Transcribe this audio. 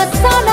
what's on